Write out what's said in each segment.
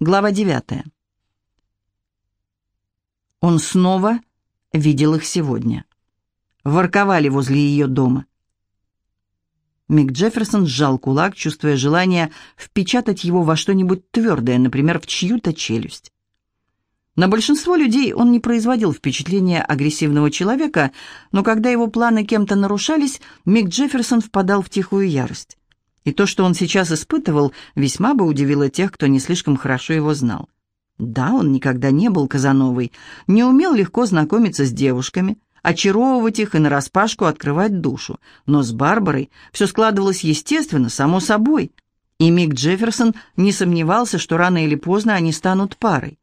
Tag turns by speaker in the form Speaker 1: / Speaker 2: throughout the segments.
Speaker 1: Глава 9. Он снова видел их сегодня. Ворковали возле ее дома. Мик Джефферсон сжал кулак, чувствуя желание впечатать его во что-нибудь твердое, например, в чью-то челюсть. На большинство людей он не производил впечатления агрессивного человека, но когда его планы кем-то нарушались, Мик Джефферсон впадал в тихую ярость. И то, что он сейчас испытывал, весьма бы удивило тех, кто не слишком хорошо его знал. Да, он никогда не был Казановой, не умел легко знакомиться с девушками, очаровывать их и нараспашку открывать душу. Но с Барбарой все складывалось естественно, само собой. И Мик Джефферсон не сомневался, что рано или поздно они станут парой.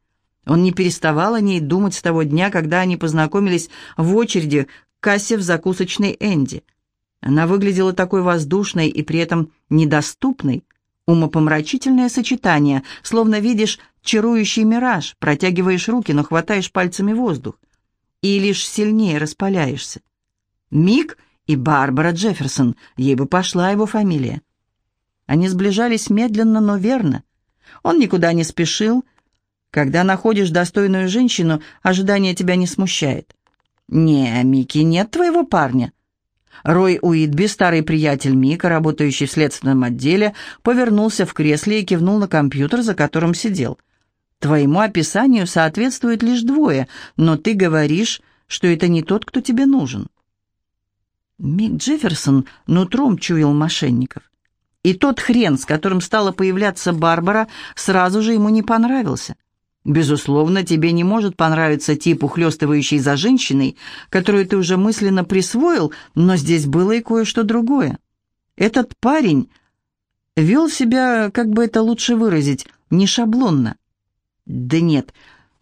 Speaker 1: Он не переставал о ней думать с того дня, когда они познакомились в очереди к кассе в закусочной Энди. Она выглядела такой воздушной и при этом недоступной. Умопомрачительное сочетание, словно видишь чарующий мираж, протягиваешь руки, но хватаешь пальцами воздух. И лишь сильнее распаляешься. Мик и Барбара Джефферсон, ей бы пошла его фамилия. Они сближались медленно, но верно. Он никуда не спешил, когда находишь достойную женщину, ожидание тебя не смущает. «Не, Микки, нет твоего парня». Рой Уитби, старый приятель Мика, работающий в следственном отделе, повернулся в кресле и кивнул на компьютер, за которым сидел. «Твоему описанию соответствует лишь двое, но ты говоришь, что это не тот, кто тебе нужен». Мик Джефферсон нутром чуял мошенников. И тот хрен, с которым стала появляться Барбара, сразу же ему не понравился. Безусловно, тебе не может понравиться тип, ухлёстывающий за женщиной, которую ты уже мысленно присвоил, но здесь было и кое-что другое. Этот парень вел себя, как бы это лучше выразить, не шаблонно. Да нет,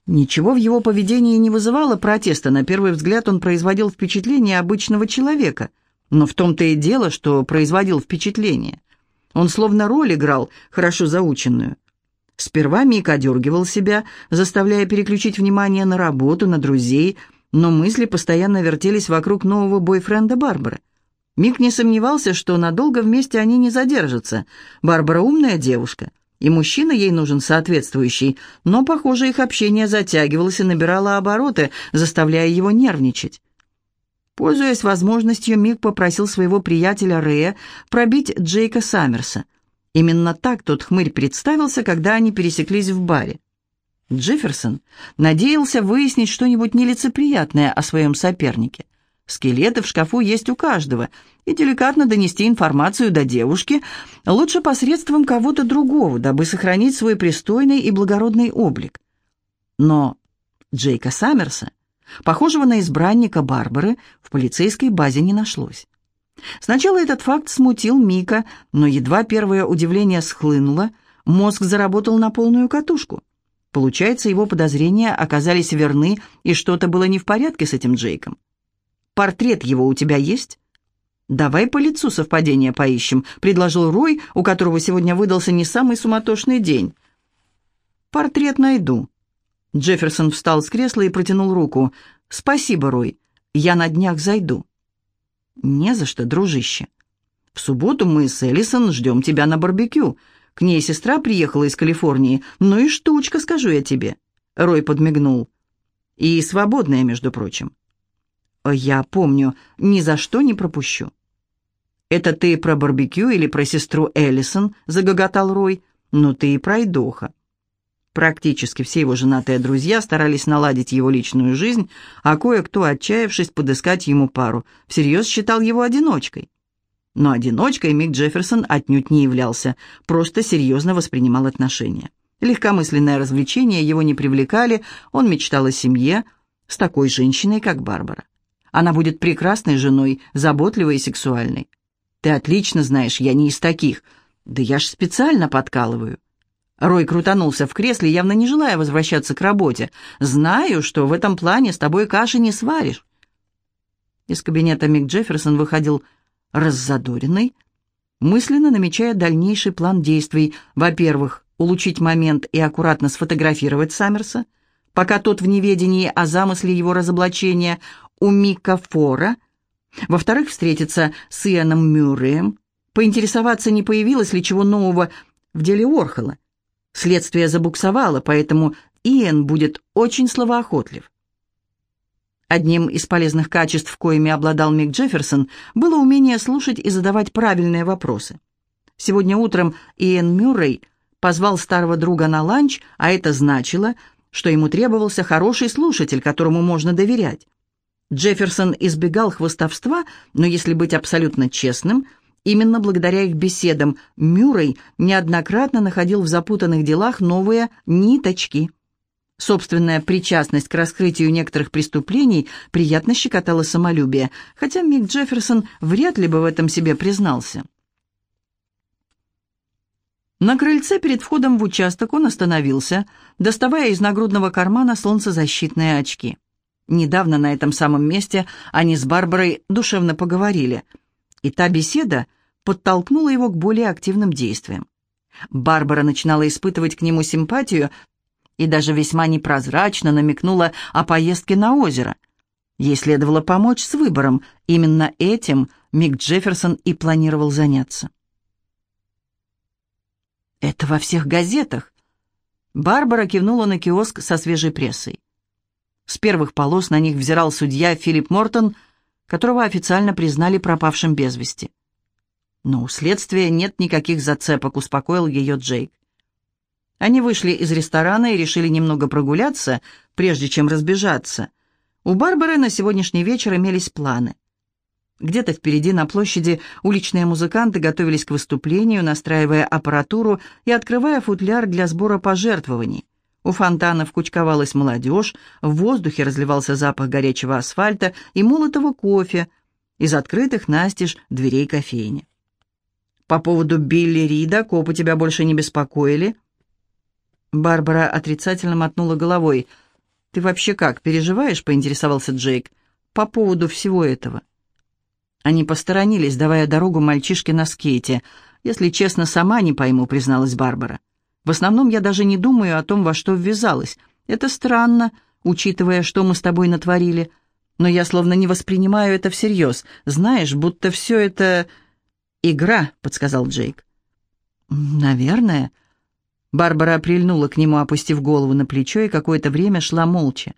Speaker 1: ничего в его поведении не вызывало протеста. На первый взгляд он производил впечатление обычного человека. Но в том-то и дело, что производил впечатление. Он словно роль играл, хорошо заученную. Сперва Мик одергивал себя, заставляя переключить внимание на работу, на друзей, но мысли постоянно вертелись вокруг нового бойфренда Барбары. Мик не сомневался, что надолго вместе они не задержатся. Барбара умная девушка, и мужчина ей нужен соответствующий, но, похоже, их общение затягивалось и набирало обороты, заставляя его нервничать. Пользуясь возможностью, Мик попросил своего приятеля Рэя пробить Джейка Саммерса – Именно так тот хмырь представился, когда они пересеклись в баре. Джефферсон надеялся выяснить что-нибудь нелицеприятное о своем сопернике. Скелеты в шкафу есть у каждого, и деликатно донести информацию до девушки лучше посредством кого-то другого, дабы сохранить свой пристойный и благородный облик. Но Джейка Саммерса, похожего на избранника Барбары, в полицейской базе не нашлось. Сначала этот факт смутил Мика, но едва первое удивление схлынуло, мозг заработал на полную катушку. Получается, его подозрения оказались верны, и что-то было не в порядке с этим Джейком. «Портрет его у тебя есть?» «Давай по лицу совпадение поищем», — предложил Рой, у которого сегодня выдался не самый суматошный день. «Портрет найду». Джефферсон встал с кресла и протянул руку. «Спасибо, Рой. Я на днях зайду». «Не за что, дружище. В субботу мы с Элисон ждем тебя на барбекю. К ней сестра приехала из Калифорнии. Ну и штучка, скажу я тебе». Рой подмигнул. «И свободная, между прочим». «Я помню, ни за что не пропущу». «Это ты про барбекю или про сестру Эллисон?» — загоготал Рой. «Ну ты и пройдоха». Практически все его женатые друзья старались наладить его личную жизнь, а кое-кто, отчаявшись подыскать ему пару, всерьез считал его одиночкой. Но одиночкой Мик Джефферсон отнюдь не являлся, просто серьезно воспринимал отношения. Легкомысленное развлечения его не привлекали, он мечтал о семье с такой женщиной, как Барбара. Она будет прекрасной женой, заботливой и сексуальной. Ты отлично знаешь, я не из таких. Да я ж специально подкалываю. Рой крутанулся в кресле, явно не желая возвращаться к работе. «Знаю, что в этом плане с тобой каши не сваришь». Из кабинета Мик Джефферсон выходил раззадоренный, мысленно намечая дальнейший план действий. Во-первых, улучшить момент и аккуратно сфотографировать Саммерса, пока тот в неведении о замысле его разоблачения у Мика Фора. Во-вторых, встретиться с Ианом Мюрреем, поинтересоваться, не появилось ли чего нового в деле Орхола Следствие забуксовало, поэтому Иэн будет очень словоохотлив. Одним из полезных качеств, коими обладал Мик Джефферсон, было умение слушать и задавать правильные вопросы. Сегодня утром Иэн Мюррей позвал старого друга на ланч, а это значило, что ему требовался хороший слушатель, которому можно доверять. Джефферсон избегал хвостовства, но если быть абсолютно честным, именно благодаря их беседам Мюррей неоднократно находил в запутанных делах новые ниточки. Собственная причастность к раскрытию некоторых преступлений приятно щекотала самолюбие, хотя Мик Джефферсон вряд ли бы в этом себе признался. На крыльце перед входом в участок он остановился, доставая из нагрудного кармана солнцезащитные очки. Недавно на этом самом месте они с Барбарой душевно поговорили, и та беседа подтолкнула его к более активным действиям. Барбара начинала испытывать к нему симпатию и даже весьма непрозрачно намекнула о поездке на озеро. Ей следовало помочь с выбором, именно этим Мик Джефферсон и планировал заняться. «Это во всех газетах!» Барбара кивнула на киоск со свежей прессой. С первых полос на них взирал судья Филипп Мортон, которого официально признали пропавшим без вести. «Но у следствия нет никаких зацепок», — успокоил ее Джейк. Они вышли из ресторана и решили немного прогуляться, прежде чем разбежаться. У Барбары на сегодняшний вечер имелись планы. Где-то впереди на площади уличные музыканты готовились к выступлению, настраивая аппаратуру и открывая футляр для сбора пожертвований. У фонтанов кучковалась молодежь, в воздухе разливался запах горячего асфальта и молотого кофе из открытых настежь дверей кофейни. «По поводу Билли Рида копы тебя больше не беспокоили?» Барбара отрицательно мотнула головой. «Ты вообще как, переживаешь?» — поинтересовался Джейк. «По поводу всего этого». Они посторонились, давая дорогу мальчишке на скейте. «Если честно, сама не пойму», — призналась Барбара. В основном я даже не думаю о том, во что ввязалась. Это странно, учитывая, что мы с тобой натворили. Но я словно не воспринимаю это всерьез. Знаешь, будто все это... «Игра», — подсказал Джейк. «Наверное». Барбара прильнула к нему, опустив голову на плечо, и какое-то время шла молча.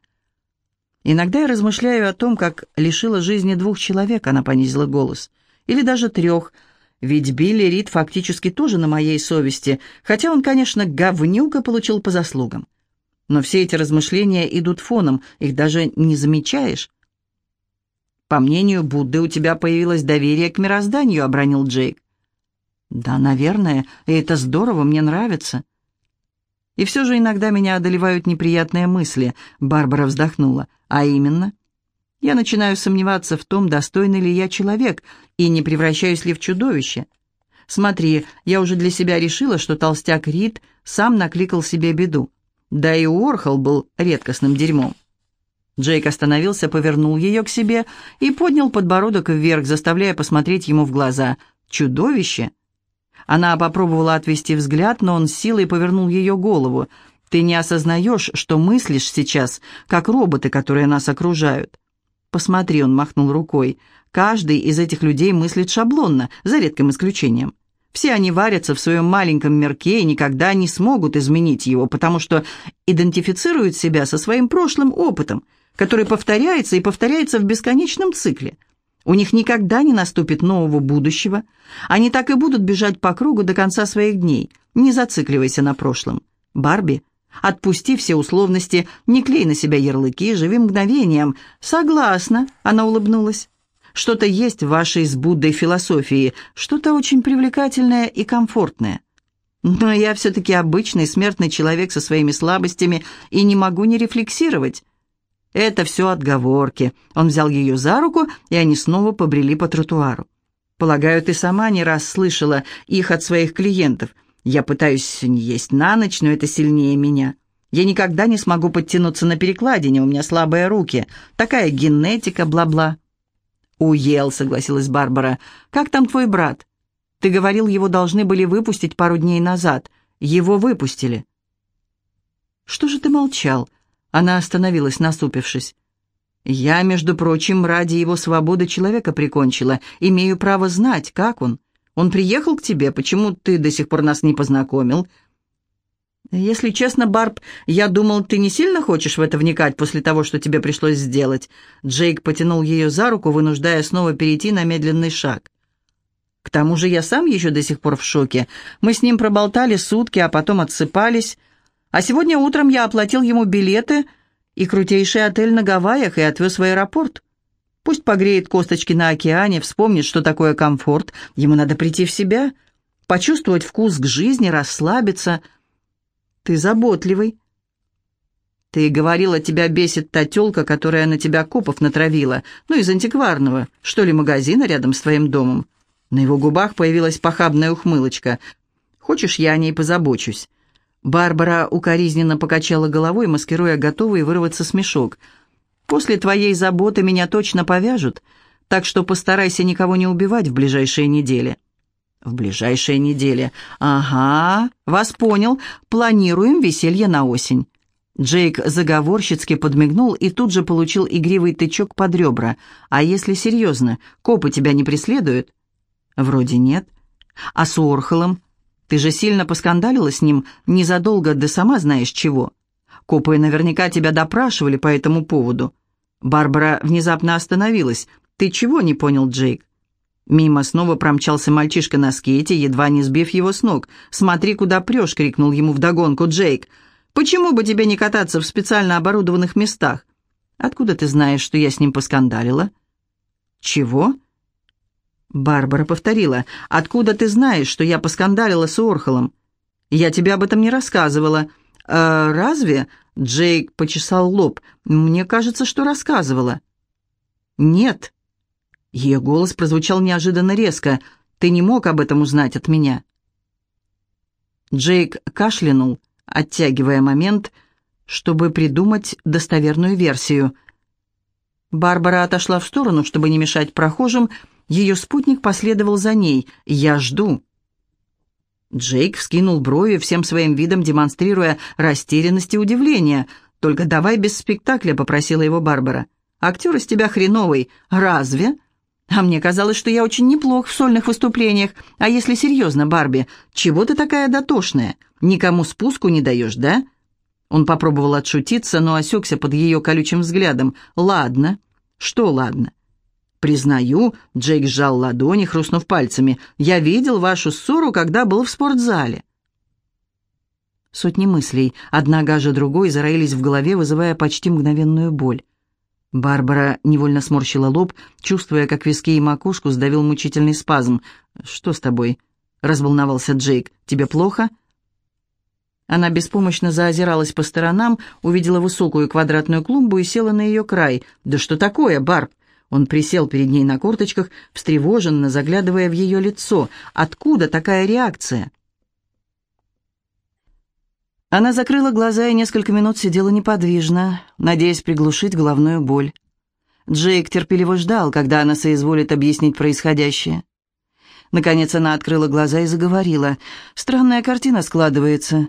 Speaker 1: «Иногда я размышляю о том, как лишила жизни двух человек», — она понизила голос. «Или даже трех, ведь Билли Рид фактически тоже на моей совести, хотя он, конечно, говнюка получил по заслугам. Но все эти размышления идут фоном, их даже не замечаешь. «По мнению Будды, у тебя появилось доверие к мирозданию», — обронил Джейк. «Да, наверное, и это здорово, мне нравится». «И все же иногда меня одолевают неприятные мысли», — Барбара вздохнула. «А именно?» Я начинаю сомневаться в том, достойный ли я человек и не превращаюсь ли в чудовище. Смотри, я уже для себя решила, что толстяк Рид сам накликал себе беду. Да и Уорхол был редкостным дерьмом. Джейк остановился, повернул ее к себе и поднял подбородок вверх, заставляя посмотреть ему в глаза. «Чудовище!» Она попробовала отвести взгляд, но он силой повернул ее голову. «Ты не осознаешь, что мыслишь сейчас, как роботы, которые нас окружают. «Посмотри», — он махнул рукой, — «каждый из этих людей мыслит шаблонно, за редким исключением. Все они варятся в своем маленьком мирке и никогда не смогут изменить его, потому что идентифицируют себя со своим прошлым опытом, который повторяется и повторяется в бесконечном цикле. У них никогда не наступит нового будущего. Они так и будут бежать по кругу до конца своих дней. Не зацикливайся на прошлом. Барби Отпусти все условности, не клей на себя ярлыки, живи мгновением. Согласна, она улыбнулась. Что-то есть в вашей с Буддой философии, что-то очень привлекательное и комфортное. Но я все-таки обычный смертный человек со своими слабостями и не могу не рефлексировать. Это все отговорки. Он взял ее за руку, и они снова побрели по тротуару. Полагаю, ты сама не раз слышала их от своих клиентов – я пытаюсь не есть на ночь, но это сильнее меня. Я никогда не смогу подтянуться на перекладине, у меня слабые руки. Такая генетика, бла-бла». «Уел», — согласилась Барбара. «Как там твой брат? Ты говорил, его должны были выпустить пару дней назад. Его выпустили». «Что же ты молчал?» Она остановилась, насупившись. «Я, между прочим, ради его свободы человека прикончила. Имею право знать, как он. Он приехал к тебе, почему ты до сих пор нас не познакомил?» «Если честно, Барб, я думал, ты не сильно хочешь в это вникать после того, что тебе пришлось сделать». Джейк потянул ее за руку, вынуждая снова перейти на медленный шаг. «К тому же я сам еще до сих пор в шоке. Мы с ним проболтали сутки, а потом отсыпались. А сегодня утром я оплатил ему билеты и крутейший отель на Гавайях и отвез в аэропорт. Пусть погреет косточки на океане, вспомнит, что такое комфорт. Ему надо прийти в себя, почувствовать вкус к жизни, расслабиться». Ты заботливый. Ты говорила, тебя бесит та тёлка, которая на тебя копов натравила, ну, из антикварного, что ли, магазина рядом с твоим домом. На его губах появилась похабная ухмылочка. Хочешь, я о ней позабочусь? Барбара укоризненно покачала головой, маскируя готовый вырваться смешок. «После твоей заботы меня точно повяжут, так что постарайся никого не убивать в ближайшие недели». В ближайшие недели. Ага, вас понял. Планируем веселье на осень. Джейк заговорщицки подмигнул и тут же получил игривый тычок под ребра. «А если серьезно, копы тебя не преследуют?» «Вроде нет. А с Уорхолом? Ты же сильно поскандалила с ним незадолго до сама знаешь чего. Копы наверняка тебя допрашивали по этому поводу». Барбара внезапно остановилась. «Ты чего не понял, Джейк?» Мимо снова промчался мальчишка на скейте, едва не сбив его с ног. «Смотри, куда прешь!» — крикнул ему вдогонку Джейк. «Почему бы тебе не кататься в специально оборудованных местах?» «Откуда ты знаешь, что я с ним поскандалила?» «Чего?» Барбара повторила. «Откуда ты знаешь, что я поскандалила с Орхолом?» «Я тебе об этом не рассказывала». «Э, «Разве?» — Джейк почесал лоб. «Мне кажется, что рассказывала». «Нет», ее голос прозвучал неожиданно резко. «Ты не мог об этом узнать от меня». Джейк кашлянул, оттягивая момент, чтобы придумать достоверную версию. Барбара отошла в сторону, чтобы не мешать прохожим. Ее спутник последовал за ней. «Я жду». Джейк вскинул брови, всем своим видом демонстрируя растерянность и удивление. «Только давай без спектакля», — попросила его Барбара. «Актер из тебя хреновый. Разве?» А мне казалось, что я очень неплох в сольных выступлениях. А если серьезно, Барби, чего ты такая дотошная? Никому спуску не даешь, да?» Он попробовал отшутиться, но осекся под ее колючим взглядом. «Ладно». «Что ладно?» «Признаю», — Джейк сжал ладони, хрустнув пальцами, «я видел вашу ссору, когда был в спортзале». Сотни мыслей, одна гаже другой, зароились в голове, вызывая почти мгновенную боль. Барбара невольно сморщила лоб, чувствуя, как виски и макушку сдавил мучительный спазм. «Что с тобой?» — разволновался Джейк. «Тебе плохо?» Она беспомощно заозиралась по сторонам, увидела высокую квадратную клумбу и села на ее край. «Да что такое, Барб?» Он присел перед ней на корточках, встревоженно заглядывая в ее лицо. «Откуда такая реакция?» Она закрыла глаза и несколько минут сидела неподвижно, надеясь приглушить головную боль. Джейк терпеливо ждал, когда она соизволит объяснить происходящее. Наконец она открыла глаза и заговорила. Странная картина складывается.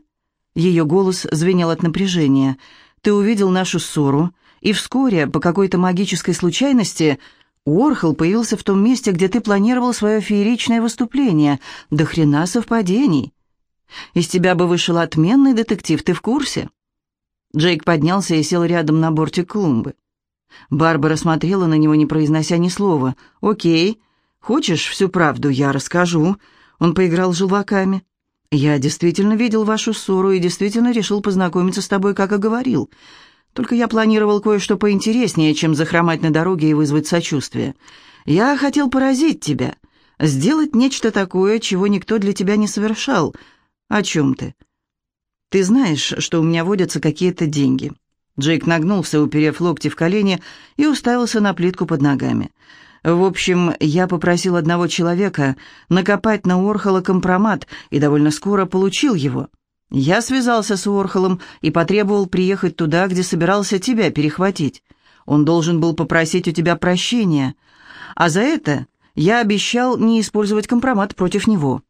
Speaker 1: Ее голос звенел от напряжения. «Ты увидел нашу ссору, и вскоре, по какой-то магической случайности, Уорхол появился в том месте, где ты планировал свое фееричное выступление. До хрена совпадений!» Из тебя бы вышел отменный детектив, ты в курсе?» Джейк поднялся и сел рядом на бортик клумбы. Барбара смотрела на него, не произнося ни слова. «Окей. Хочешь всю правду? Я расскажу». Он поиграл желваками. «Я действительно видел вашу ссору и действительно решил познакомиться с тобой, как и говорил. Только я планировал кое-что поинтереснее, чем захромать на дороге и вызвать сочувствие. Я хотел поразить тебя, сделать нечто такое, чего никто для тебя не совершал, «О чем ты?» «Ты знаешь, что у меня водятся какие-то деньги». Джейк нагнулся, уперев локти в колени, и уставился на плитку под ногами. «В общем, я попросил одного человека накопать на Уорхола компромат и довольно скоро получил его. Я связался с Уорхолом и потребовал приехать туда, где собирался тебя перехватить. Он должен был попросить у тебя прощения, а за это я обещал не использовать компромат против него».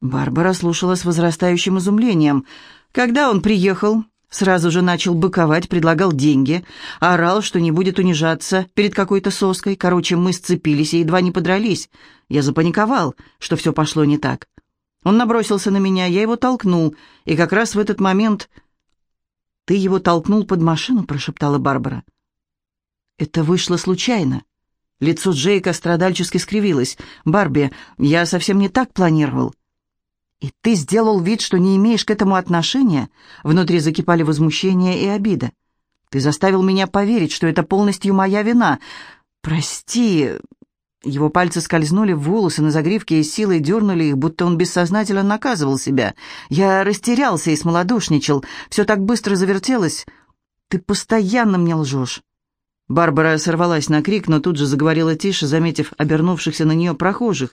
Speaker 1: Барбара слушала с возрастающим изумлением. Когда он приехал, сразу же начал быковать, предлагал деньги, орал, что не будет унижаться перед какой-то соской. Короче, мы сцепились и едва не подрались. Я запаниковал, что все пошло не так. Он набросился на меня, я его толкнул, и как раз в этот момент... «Ты его толкнул под машину?» — прошептала Барбара. «Это вышло случайно». Лицо Джейка страдальчески скривилось. «Барби, я совсем не так планировал». «И ты сделал вид, что не имеешь к этому отношения?» Внутри закипали возмущение и обида. «Ты заставил меня поверить, что это полностью моя вина. Прости...» Его пальцы скользнули в волосы на загривке и силой дернули их, будто он бессознательно наказывал себя. Я растерялся и смолодушничал. Все так быстро завертелось. «Ты постоянно мне лжешь». Барбара сорвалась на крик, но тут же заговорила тише, заметив обернувшихся на нее прохожих.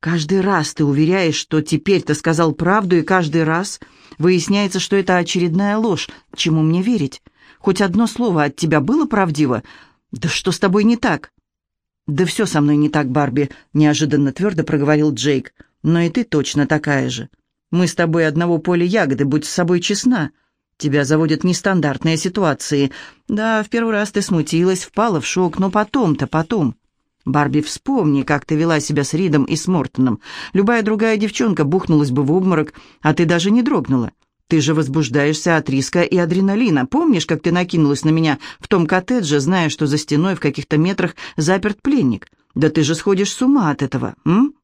Speaker 1: «Каждый раз ты уверяешь, что теперь ты сказал правду, и каждый раз выясняется, что это очередная ложь. Чему мне верить? Хоть одно слово от тебя было правдиво? Да что с тобой не так?» «Да все со мной не так, Барби», — неожиданно твердо проговорил Джейк. «Но и ты точно такая же. Мы с тобой одного поля ягоды, будь с собой честна. Тебя заводят нестандартные ситуации. Да, в первый раз ты смутилась, впала в шок, но потом-то, потом...» «Барби, вспомни, как ты вела себя с Ридом и с Мортоном. Любая другая девчонка бухнулась бы в обморок, а ты даже не дрогнула. Ты же возбуждаешься от риска и адреналина. Помнишь, как ты накинулась на меня в том коттедже, зная, что за стеной в каких-то метрах заперт пленник? Да ты же сходишь с ума от этого, м?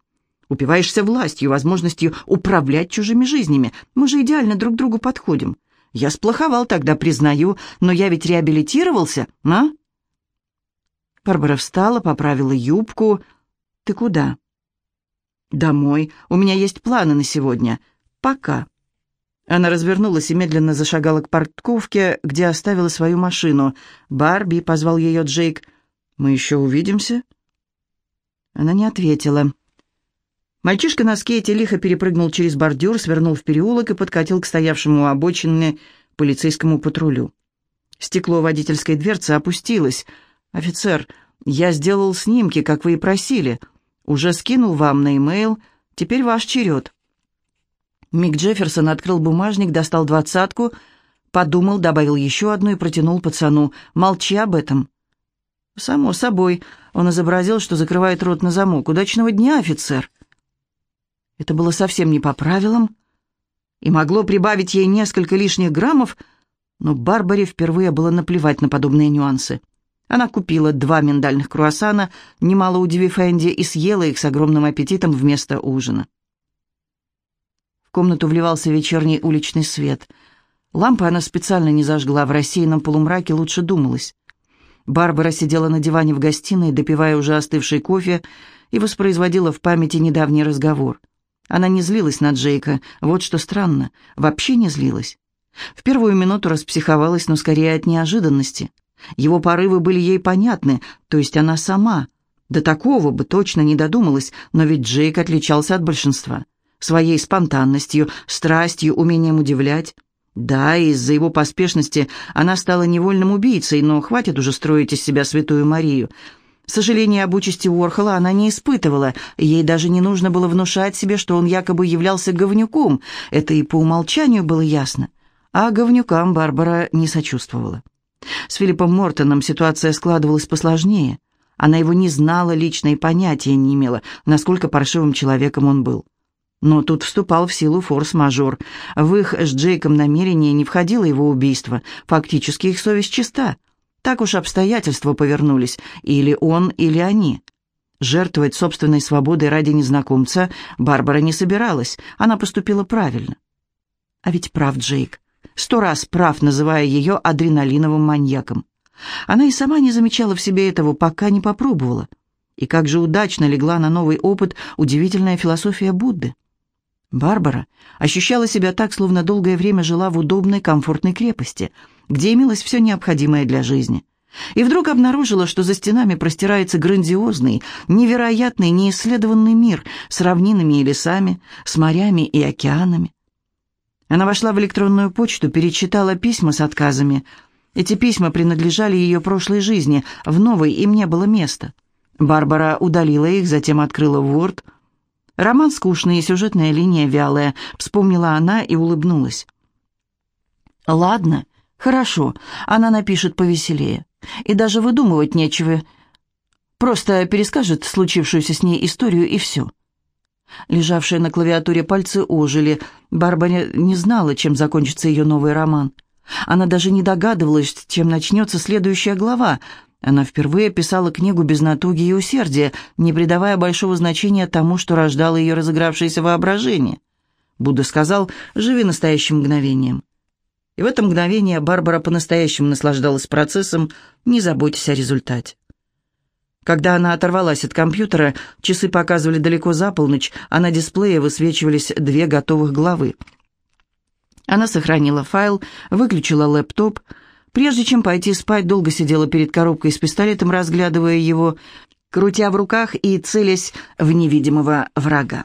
Speaker 1: Упиваешься властью, возможностью управлять чужими жизнями. Мы же идеально друг другу подходим. Я сплоховал тогда, признаю, но я ведь реабилитировался, а?» Барбара встала, поправила юбку. «Ты куда?» «Домой. У меня есть планы на сегодня. Пока». Она развернулась и медленно зашагала к парковке, где оставила свою машину. «Барби», — позвал ее Джейк, — «мы еще увидимся?» Она не ответила. Мальчишка на скейте лихо перепрыгнул через бордюр, свернул в переулок и подкатил к стоявшему у обочины полицейскому патрулю. Стекло водительской дверцы опустилось. «Офицер, я сделал снимки, как вы и просили. Уже скинул вам на e-mail. Теперь ваш черед». Мик Джефферсон открыл бумажник, достал двадцатку, подумал, добавил еще одну и протянул пацану. «Молчи об этом». «Само собой». Он изобразил, что закрывает рот на замок. «Удачного дня, офицер». Это было совсем не по правилам и могло прибавить ей несколько лишних граммов, но Барбаре впервые было наплевать на подобные нюансы. Она купила два миндальных круассана, немало удивив Энди, и съела их с огромным аппетитом вместо ужина комнату вливался вечерний уличный свет. Лампы она специально не зажгла, в рассеянном полумраке лучше думалось. Барбара сидела на диване в гостиной, допивая уже остывший кофе, и воспроизводила в памяти недавний разговор. Она не злилась на Джейка, вот что странно, вообще не злилась. В первую минуту распсиховалась, но скорее от неожиданности. Его порывы были ей понятны, то есть она сама. До такого бы точно не додумалась, но ведь Джейк отличался от большинства своей спонтанностью, страстью, умением удивлять. Да, из-за его поспешности она стала невольным убийцей, но хватит уже строить из себя святую Марию. Сожаления об участи Уорхола она не испытывала, ей даже не нужно было внушать себе, что он якобы являлся говнюком, это и по умолчанию было ясно. А говнюкам Барбара не сочувствовала. С Филиппом Мортоном ситуация складывалась посложнее. Она его не знала лично и понятия не имела, насколько паршивым человеком он был. Но тут вступал в силу форс-мажор. В их с Джейком намерение не входило его убийство. Фактически их совесть чиста. Так уж обстоятельства повернулись. Или он, или они. Жертвовать собственной свободой ради незнакомца Барбара не собиралась. Она поступила правильно. А ведь прав Джейк. Сто раз прав, называя ее адреналиновым маньяком. Она и сама не замечала в себе этого, пока не попробовала. И как же удачно легла на новый опыт удивительная философия Будды. Барбара ощущала себя так, словно долгое время жила в удобной, комфортной крепости, где имелось все необходимое для жизни. И вдруг обнаружила, что за стенами простирается грандиозный, невероятный, неисследованный мир с равнинами и лесами, с морями и океанами. Она вошла в электронную почту, перечитала письма с отказами. Эти письма принадлежали ее прошлой жизни, в новой им не было места. Барбара удалила их, затем открыла Word — Роман скучный, сюжетная линия вялая, вспомнила она и улыбнулась. Ладно, хорошо, она напишет повеселее. И даже выдумывать нечего. Просто перескажет случившуюся с ней историю и все. Лежавшие на клавиатуре пальцы ожили. Барбара не знала, чем закончится ее новый роман. Она даже не догадывалась, чем начнется следующая глава. Она впервые писала книгу без натуги и усердия, не придавая большого значения тому, что рождало ее разыгравшееся воображение. Будда сказал «Живи настоящим мгновением». И в это мгновение Барбара по-настоящему наслаждалась процессом, не заботясь о результате. Когда она оторвалась от компьютера, часы показывали далеко за полночь, а на дисплее высвечивались две готовых главы. Она сохранила файл, выключила лэптоп. Прежде чем пойти спать, долго сидела перед коробкой с пистолетом, разглядывая его, крутя в руках и целясь в невидимого врага.